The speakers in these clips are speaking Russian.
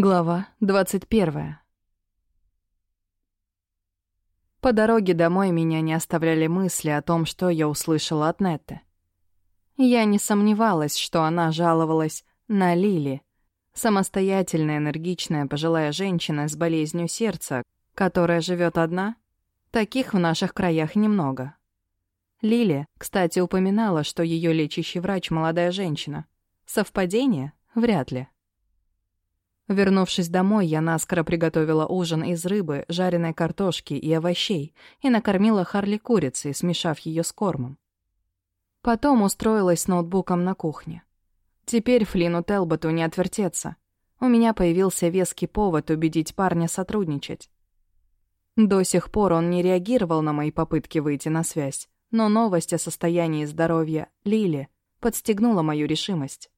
Глава двадцать первая. По дороге домой меня не оставляли мысли о том, что я услышала от Нетты. Я не сомневалась, что она жаловалась на Лили, самостоятельная, энергичная пожилая женщина с болезнью сердца, которая живет одна. Таких в наших краях немного. Лили, кстати, упоминала, что ее лечащий врач — молодая женщина. Совпадение? Вряд ли. Вернувшись домой, я наскоро приготовила ужин из рыбы, жареной картошки и овощей и накормила Харли курицей, смешав ее с кормом. Потом устроилась с ноутбуком на кухне. Теперь Флину Телботу не отвертеться. У меня появился веский повод убедить парня сотрудничать. До сих пор он не реагировал на мои попытки выйти на связь, но новость о состоянии здоровья Лили подстегнула мою решимость.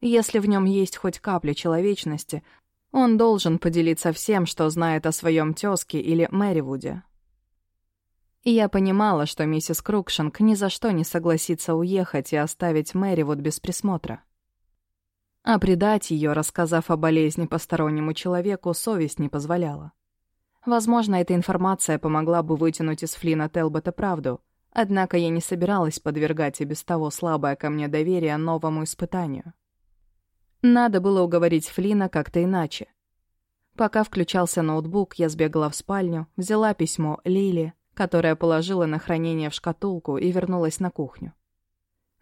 Если в нем есть хоть капля человечности, он должен поделиться всем, что знает о своем тёзке или Мэривуде. И я понимала, что миссис Крукшинг ни за что не согласится уехать и оставить Мэривуд без присмотра. А предать ее, рассказав о болезни постороннему человеку, совесть не позволяла. Возможно, эта информация помогла бы вытянуть из Флина Телбота правду, однако я не собиралась подвергать и без того слабое ко мне доверие новому испытанию. Надо было уговорить Флина как-то иначе. Пока включался ноутбук, я сбегала в спальню, взяла письмо Лили, которое положила на хранение в шкатулку и вернулась на кухню.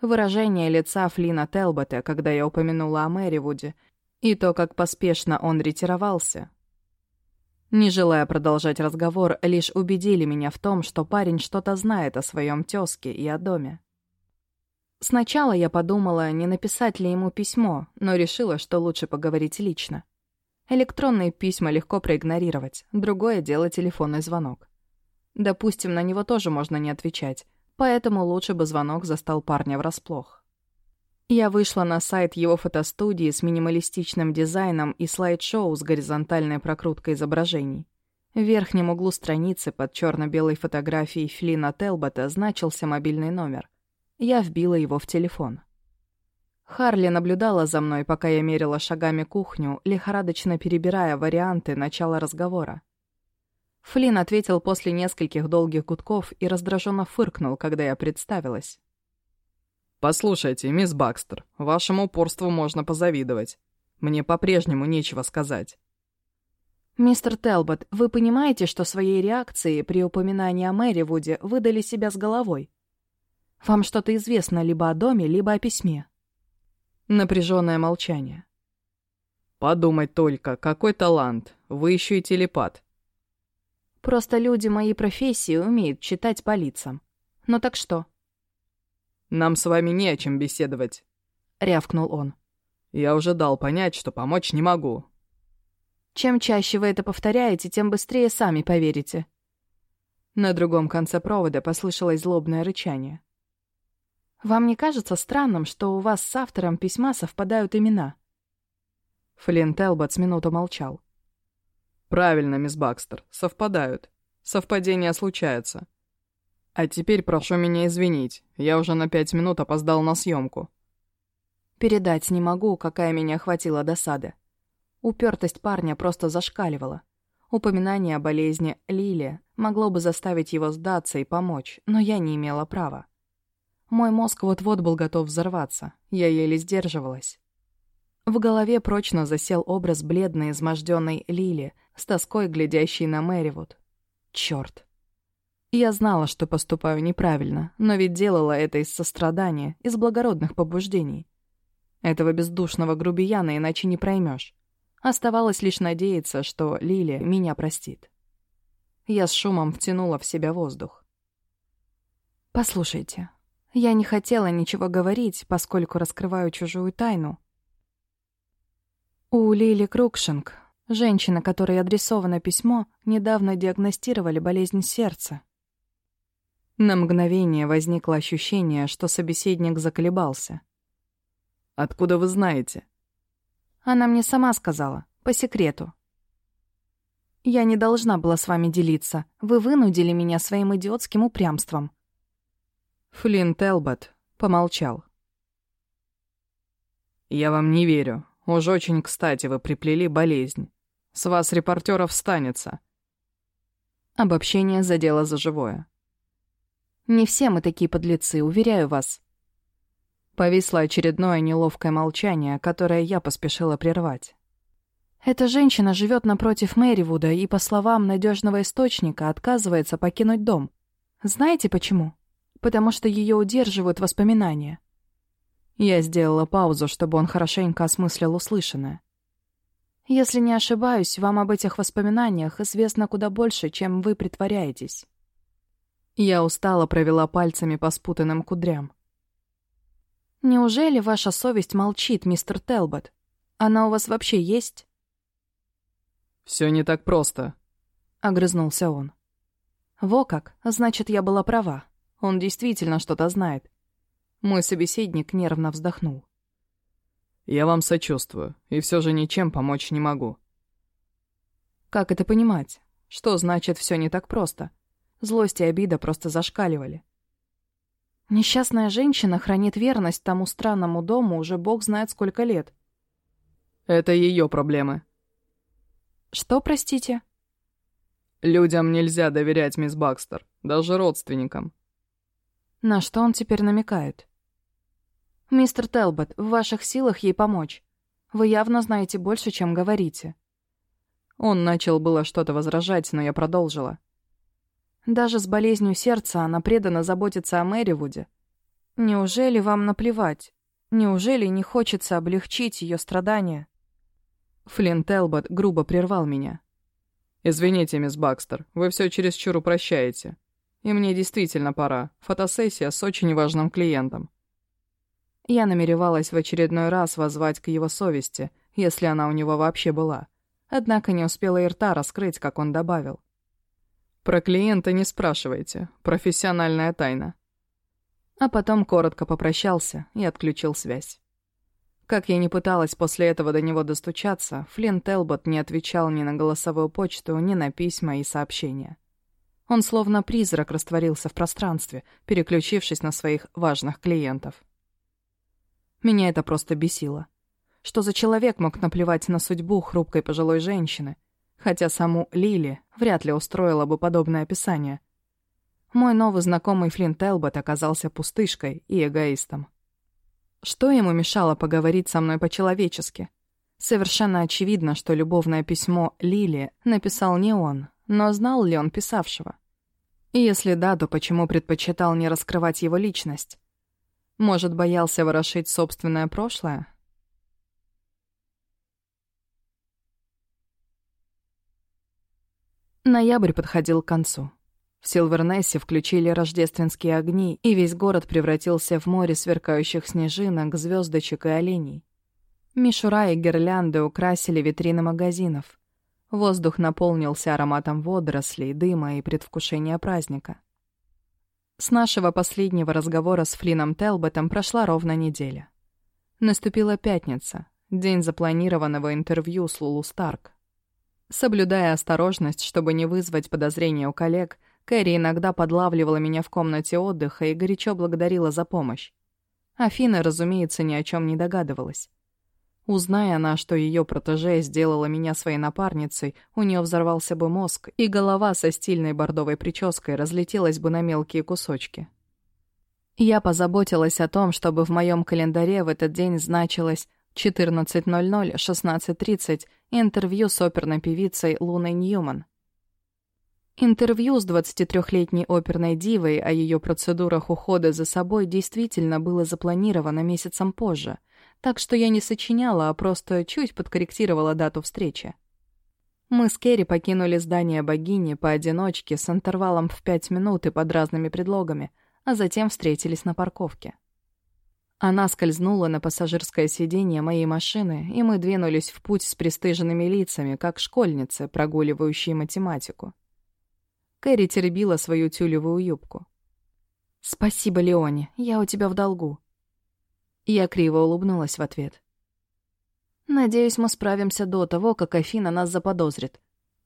Выражение лица Флина Телбота, когда я упомянула о Мэривуде, и то, как поспешно он ретировался, не желая продолжать разговор, лишь убедили меня в том, что парень что-то знает о своем тёзке и о доме. Сначала я подумала, не написать ли ему письмо, но решила, что лучше поговорить лично. Электронные письма легко проигнорировать, другое дело телефонный звонок. Допустим, на него тоже можно не отвечать, поэтому лучше бы звонок застал парня врасплох. Я вышла на сайт его фотостудии с минималистичным дизайном и слайд-шоу с горизонтальной прокруткой изображений. В верхнем углу страницы под черно-белой фотографией Флина Телбота значился мобильный номер — я вбила его в телефон. Харли наблюдала за мной, пока я мерила шагами кухню, лихорадочно перебирая варианты начала разговора. Флинн ответил после нескольких долгих гудков и раздраженно фыркнул, когда я представилась. «Послушайте, мисс Бакстер, вашему упорству можно позавидовать. Мне по-прежнему нечего сказать». «Мистер Телбот, вы понимаете, что своей реакцией при упоминании о Мэри Вуде выдали себя с головой?» Вам что-то известно либо о доме, либо о письме?» Напряженное молчание. «Подумать только, какой талант! Вы еще и телепат!» «Просто люди моей профессии умеют читать по лицам. Ну так что?» «Нам с вами не о чем беседовать», — рявкнул он. «Я уже дал понять, что помочь не могу». «Чем чаще вы это повторяете, тем быстрее сами поверите». На другом конце провода послышалось злобное рычание. Вам не кажется странным, что у вас с автором письма совпадают имена?» Флинн Телбот с минуту молчал. «Правильно, мисс Бакстер, совпадают. Совпадения случаются. А теперь прошу меня извинить, я уже на пять минут опоздал на съемку. Передать не могу, какая меня охватила досада. Упертость парня просто зашкаливала. Упоминание о болезни Лили могло бы заставить его сдаться и помочь, но я не имела права. Мой мозг вот-вот был готов взорваться. Я еле сдерживалась. В голове прочно засел образ бледной, изможденной Лили, с тоской глядящей на Мэривуд. Чёрт. Я знала, что поступаю неправильно, но ведь делала это из сострадания, из благородных побуждений. Этого бездушного грубияна иначе не проймешь. Оставалось лишь надеяться, что Лили меня простит. Я с шумом втянула в себя воздух. «Послушайте, я не хотела ничего говорить, поскольку раскрываю чужую тайну. У Лили Крукшинг, женщина, которой адресовано письмо, недавно диагностировали болезнь сердца. На мгновение возникло ощущение, что собеседник заколебался. «Откуда вы знаете?» Она мне сама сказала, по секрету. «Я не должна была с вами делиться. Вы вынудили меня своим идиотским упрямством. Флинн Телбот помолчал. «Я вам не верю. Уж очень кстати вы приплели болезнь. С вас репортеров станется. Обобщение задело за живое. Не все мы такие подлецы, уверяю вас. Повисло очередное неловкое молчание, которое я поспешила прервать. Эта женщина живет напротив Мэривуда и, по словам надежного источника, отказывается покинуть дом. Знаете почему? Потому что ее удерживают воспоминания. Я сделала паузу, чтобы он хорошенько осмыслил услышанное. Если не ошибаюсь, вам об этих воспоминаниях известно куда больше, чем вы притворяетесь. Я устало провела пальцами по спутанным кудрям. Неужели ваша совесть молчит, мистер Телбот? Она у вас вообще есть? Все не так просто, огрызнулся он. Во как, значит, я была права. Он действительно что-то знает. Мой собеседник нервно вздохнул. «Я вам сочувствую, и все же ничем помочь не могу». «Как это понимать? Что значит все не так просто? Злость и обида просто зашкаливали. Несчастная женщина хранит верность тому странному дому уже бог знает сколько лет. Это ее проблемы. Что, простите? Людям нельзя доверять, мисс Бакстер, даже родственникам. На что он теперь намекает? «Мистер Телбот, в ваших силах ей помочь. Вы явно знаете больше, чем говорите». Он начал было что-то возражать, но я продолжила. Даже с болезнью сердца она преданно заботится о Мэривуде. Неужели вам наплевать? Неужели не хочется облегчить ее страдания? Флинн Телбот грубо прервал меня. «Извините, мисс Бакстер, вы все чересчур упрощаете. И мне действительно пора. Фотосессия с очень важным клиентом». Я намеревалась в очередной раз воззвать к его совести, если она у него вообще была. Однако не успела и рта раскрыть, как он добавил. «Про клиента не спрашивайте. Профессиональная тайна». А потом коротко попрощался и отключил связь. Как я не пыталась после этого до него достучаться, Флинн Телбот не отвечал ни на голосовую почту, ни на письма и сообщения. Он словно призрак растворился в пространстве, переключившись на своих важных клиентов. Меня это просто бесило. Что за человек мог наплевать на судьбу хрупкой пожилой женщины, хотя саму Лили вряд ли устроила бы подобное описание. Мой новый знакомый Флинн Телбот оказался пустышкой и эгоистом. Что ему мешало поговорить со мной по-человечески? Совершенно очевидно, что любовное письмо Лили написал не он, но знал ли он писавшего? И если да, то почему предпочитал не раскрывать его личность? Может, боялся ворошить собственное прошлое? Ноябрь подходил к концу. В Силвернессе включили рождественские огни, и весь город превратился в море сверкающих снежинок, звездочек и оленей. Мишура и гирлянды украсили витрины магазинов. Воздух наполнился ароматом водорослей, дыма и предвкушения праздника. С нашего последнего разговора с Флином Телботом прошла ровно неделя. Наступила пятница, день запланированного интервью с Лулу Старк. Соблюдая осторожность, чтобы не вызвать подозрения у коллег, Кэрри иногда подлавливала меня в комнате отдыха и горячо благодарила за помощь. Афина, разумеется, ни о чем не догадывалась. Узная она, что ее протеже сделала меня своей напарницей, у нее взорвался бы мозг, и голова со стильной бордовой прической разлетелась бы на мелкие кусочки. Я позаботилась о том, чтобы в моем календаре в этот день значилось 14.00, 16.30 интервью с оперной певицей Луной Ньюман. Интервью с 23-летней оперной дивой о ее процедурах ухода за собой действительно было запланировано месяцем позже — так что я не сочиняла, а просто чуть подкорректировала дату встречи. Мы с Керри покинули здание богини поодиночке с интервалом в пять минут и под разными предлогами, а затем встретились на парковке. Она скользнула на пассажирское сиденье моей машины, и мы двинулись в путь с пристыженными лицами, как школьницы, прогуливающие математику. Кэрри теребила свою тюлевую юбку. «Спасибо, Леоне, я у тебя в долгу», я криво улыбнулась в ответ. «Надеюсь, мы справимся до того, как Афина нас заподозрит.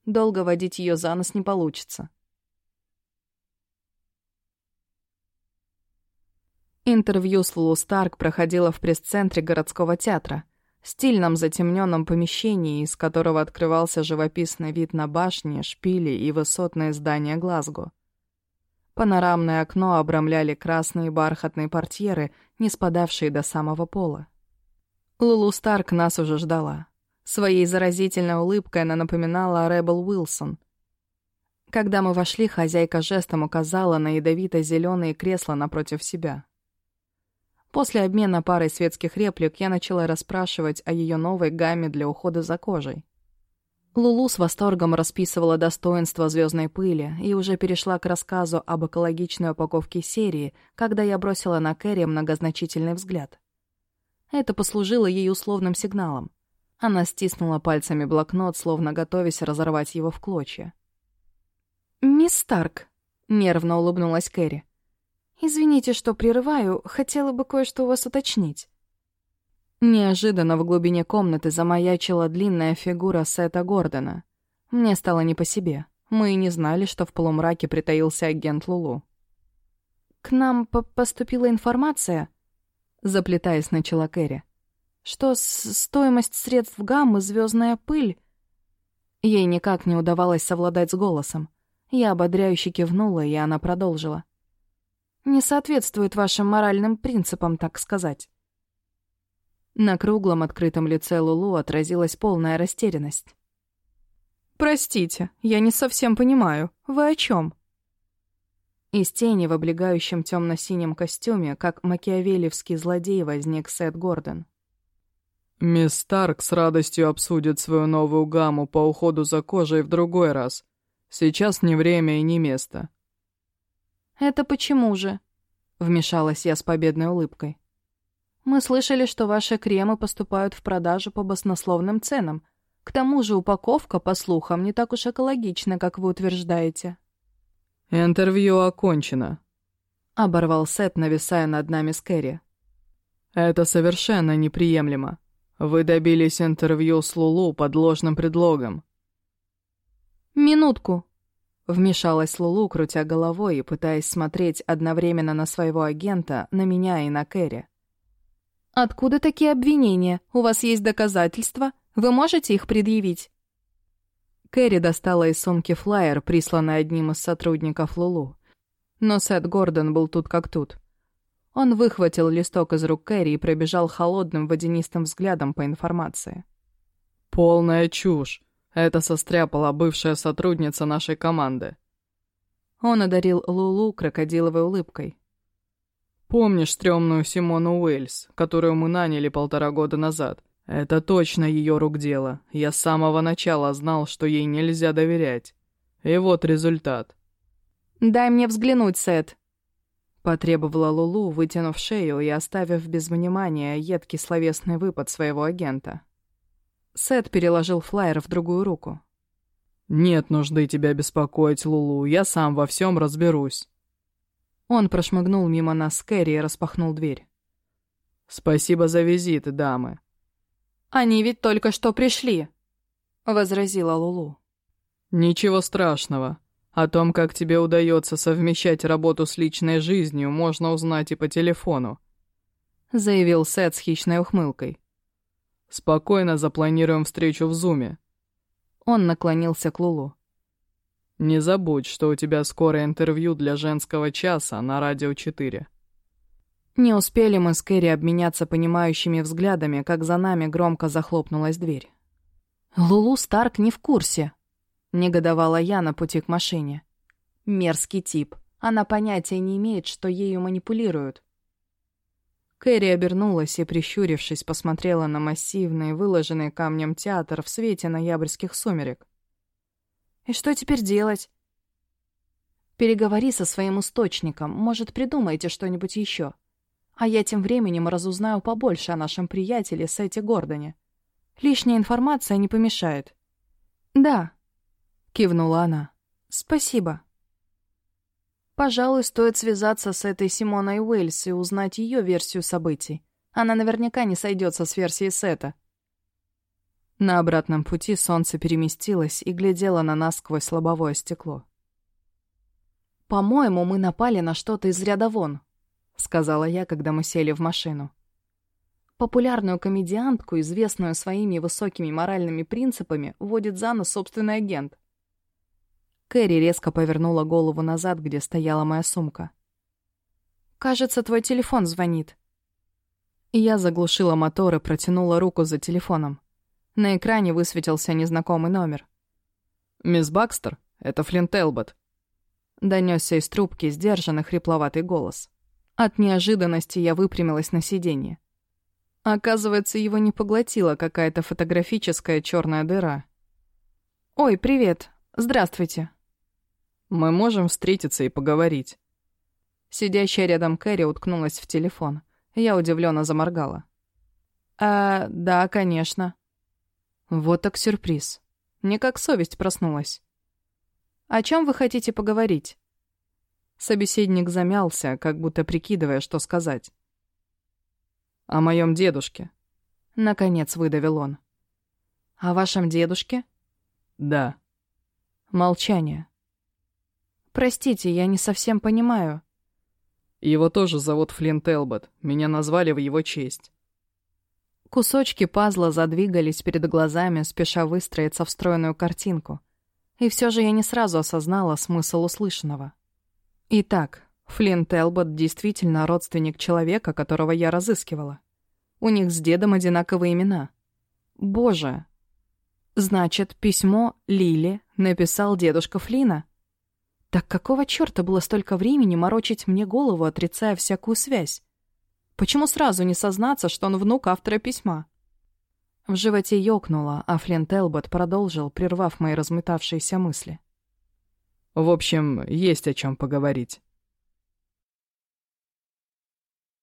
Долго водить ее за нос не получится». Интервью с Лулу Старк проходило в пресс-центре городского театра. стильном затемненном помещении, из которого открывался живописный вид на башни, шпили и высотные здания Глазго. Панорамное окно обрамляли красные бархатные портьеры, не спадавшие до самого пола. Лулу Старк нас уже ждала. Своей заразительной улыбкой она напоминала Ребел Уилсон. Когда мы вошли, хозяйка жестом указала на ядовито-зеленые кресла напротив себя. После обмена парой светских реплик я начала расспрашивать о ее новой гамме для ухода за кожей. Лулу с восторгом расписывала достоинства звездной пыли и уже перешла к рассказу об экологичной упаковке серии, когда я бросила на Кэрри многозначительный взгляд. Это послужило ей условным сигналом. Она стиснула пальцами блокнот, словно готовясь разорвать его в клочья. «Мисс Старк», — нервно улыбнулась Кэрри. «Извините, что прерываю, хотела бы кое-что у вас уточнить». Неожиданно в глубине комнаты замаячила длинная фигура Сета Гордона. Мне стало не по себе. Мы и не знали, что в полумраке притаился агент Лулу. «К нам по поступила информация», — заплетаясь, начала Кэрри, «что стоимость средств гаммы «Звездная пыль» Ей никак не удавалось совладать с голосом. Я ободряюще кивнула, и она продолжила. «Не соответствует вашим моральным принципам, так сказать». На круглом открытом лице Лулу отразилась полная растерянность. «Простите, я не совсем понимаю. Вы о чем? Из тени в облегающем темно-синем костюме, как макиавелевский злодей, возник Сет Гордон. «Мисс Старк с радостью обсудит свою новую гамму по уходу за кожей в другой раз. Сейчас не время и не место». «Это почему же?» — вмешалась я с победной улыбкой. Мы слышали, что ваши кремы поступают в продажу по баснословным ценам. К тому же упаковка, по слухам, не так уж экологична, как вы утверждаете». «Интервью окончено», — оборвал Сет, нависая над нами с Кэрри. «Это совершенно неприемлемо. Вы добились интервью с Лулу под ложным предлогом». «Минутку», — вмешалась Лулу, крутя головой и пытаясь смотреть одновременно на своего агента, на меня и на Кэрри. «Откуда такие обвинения? У вас есть доказательства? Вы можете их предъявить?» Кэрри достала из сумки флаер, присланный одним из сотрудников Лулу. Но Сет Гордон был тут как тут. Он выхватил листок из рук Кэрри и пробежал холодным водянистым взглядом по информации. «Полная чушь. Это состряпала бывшая сотрудница нашей команды». Он одарил Лулу крокодиловой улыбкой. Помнишь стрёмную Симону Уэльс, которую мы наняли полтора года назад? Это точно ее рук дело. Я с самого начала знал, что ей нельзя доверять. И вот результат. «Дай мне взглянуть, Сет», — потребовала Лулу, вытянув шею и оставив без внимания едкий словесный выпад своего агента. Сет переложил флаер в другую руку. «Нет нужды тебя беспокоить, Лулу, я сам во всем разберусь». Он прошмыгнул мимо нас Кэрри и распахнул дверь. «Спасибо за визит, дамы». «Они ведь только что пришли», — возразила Лулу. «Ничего страшного. О том, как тебе удается совмещать работу с личной жизнью, можно узнать и по телефону», — заявил Сет с хищной ухмылкой. «Спокойно запланируем встречу в Зуме». Он наклонился к Лулу. Не забудь, что у тебя скоро интервью для женского часа на Радио 4. Не успели мы с Кэрри обменяться понимающими взглядами, как за нами громко захлопнулась дверь. «Лулу Старк не в курсе», — негодовала я на пути к машине. «Мерзкий тип. Она понятия не имеет, что ею манипулируют». Кэрри обернулась и, прищурившись, посмотрела на массивный, выложенный камнем театр в свете ноябрьских сумерек. И что теперь делать? Переговори со своим источником, может, придумайте что-нибудь еще. А я тем временем разузнаю побольше о нашем приятеле Сете Гордоне. Лишняя информация не помешает. Да, кивнула она. Спасибо. Пожалуй, стоит связаться с этой Симоной Уэльс и узнать ее версию событий. Она наверняка не сойдется с версией Сета. На обратном пути солнце переместилось и глядело на нас сквозь лобовое стекло. «По-моему, мы напали на что-то из ряда вон», — сказала я, когда мы сели в машину. Популярную комедиантку, известную своими высокими моральными принципами, вводит за нос собственный агент. Кэрри резко повернула голову назад, где стояла моя сумка. «Кажется, твой телефон звонит». Я заглушила мотор и протянула руку за телефоном. На экране высветился незнакомый номер. «Мисс Бакстер, это Флинт Элбот». Донесся из трубки сдержанный хрипловатый голос. От неожиданности я выпрямилась на сиденье. Оказывается, его не поглотила какая-то фотографическая черная дыра. «Ой, привет. Здравствуйте». Мы можем встретиться и поговорить». Сидящая рядом Кэрри уткнулась в телефон. Я удивленно заморгала. «А, да, конечно». Вот так сюрприз. Не как совесть проснулась. «О чем вы хотите поговорить?» Собеседник замялся, как будто прикидывая, что сказать. «О моем дедушке», — наконец выдавил он. «О вашем дедушке?» «Да». Молчание. «Простите, я не совсем понимаю». «Его тоже зовут Флинт Элбот. Меня назвали в его честь». Кусочки пазла задвигались перед глазами, спеша выстроиться в стройную картинку. И все же я не сразу осознала смысл услышанного. Итак, Флинт Элбот действительно родственник человека, которого я разыскивала. У них с дедом одинаковые имена. Боже! Значит, письмо Лили написал дедушка Флина? Так какого чёрта было столько времени морочить мне голову, отрицая всякую связь? Почему сразу не сознаться, что он внук автора письма? В животе ёкнуло, а Флинт Элбот продолжил, прервав мои размытавшиеся мысли. «В общем, есть о чем поговорить».